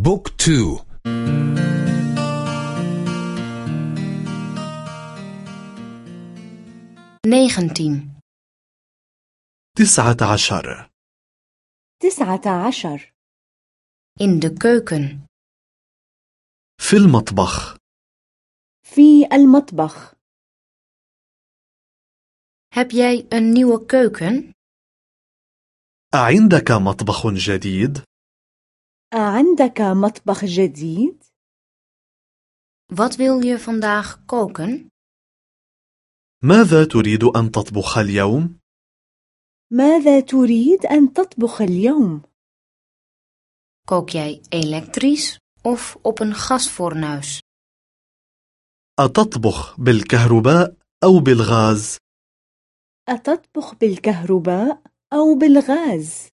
بوك تو. negentien, تسعة عشر. تسعة عشر. In de keuken, في المطبخ. في المطبخ. Heb jij een nieuwe keuken? أعندك مطبخ جديد؟ أعندك مطبخ جديد؟ Wat wil je vandaag koken? ماذا تريد أن تطبخ اليوم؟ ماذا تريد أن تطبخ اليوم؟ Kook jij elektrisch of op een gasfornuis? أتطبخ بالكهرباء أو بالغاز؟ أتطبخ بالكهرباء أو بالغاز؟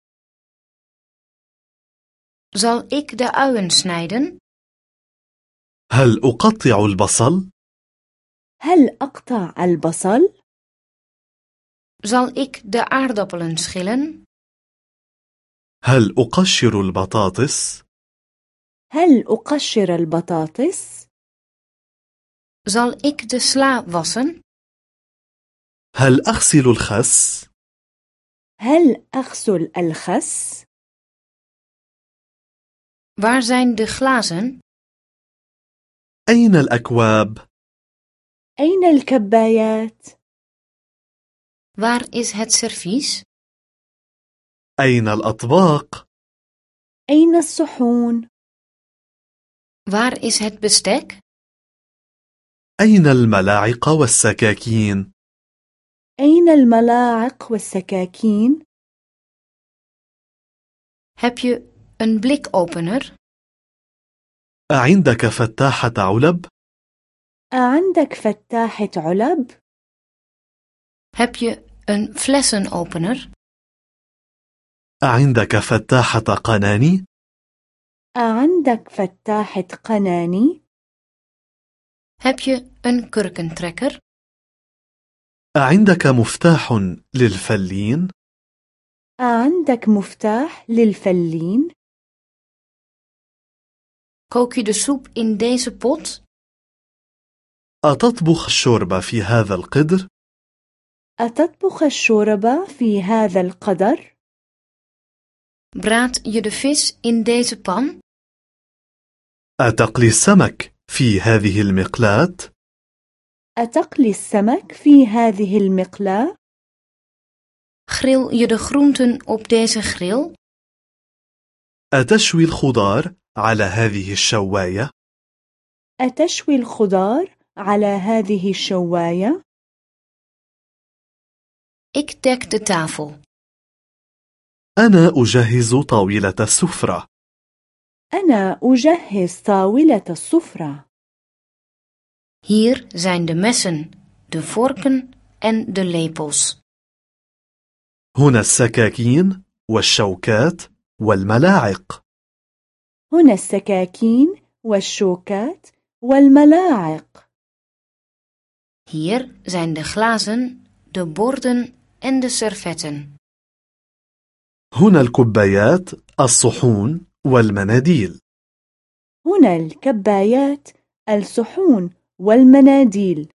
Zal ik de uien snijden? هل أقطع البصل؟ هل أقطع البصل؟ Zal ik de aardappelen schillen? هل أقشر البطاطس؟ هل أقشر البطاطس؟ Zal ik de sla wassen? هل أغسل الخس؟ هل أغسل الخس؟ Waar zijn de glazen? أين الأكواب؟ أين الكبايات؟ Waar is het servies? أين الأطباق؟ أين الصحون؟ Waar is het bestek? أين الملاعق والسكاكين؟ أين الملاعق والسكاكين؟ Heb je een blikopener? أعندك فتاحة علب؟ أعندك فتاحة علب؟ Heb je een flessenopener? أعندك فتاحة قناني؟ أعندك فتاحة قناني؟ Heb je een kurkentrekker? أعندك مفتاح للفلين؟ أعندك مفتاح للفلين؟ Kook je de soep in deze pot? أتطبخ الشوربة في هذا القدر؟ أتطبخ الشوربة في هذا القدر؟ Braad je de vis in deze pan? أتقلي السمك في هذه المقلاة؟ أتقلي السمك في هذه المقلاة؟ Grill je de groenten op deze grill? أتشوي الخضار على هذه الشواية؟ أتشوي الخضار على هذه الشواية؟ Ik dek de tafel. أنا أجهز طاولة السفرة. أنا أجهز طاولة السفرة. Hier zijn de messen, de vorken en de lepels. هنا السكاكين والشوكات والملاعق. هنا السكاكين والشوكات والملاعق. Hier zijn de glazen, de borden en de servetten. هنا الكبايات، الصحون والمناديل. هنا الكبايات، الصحون والمناديل.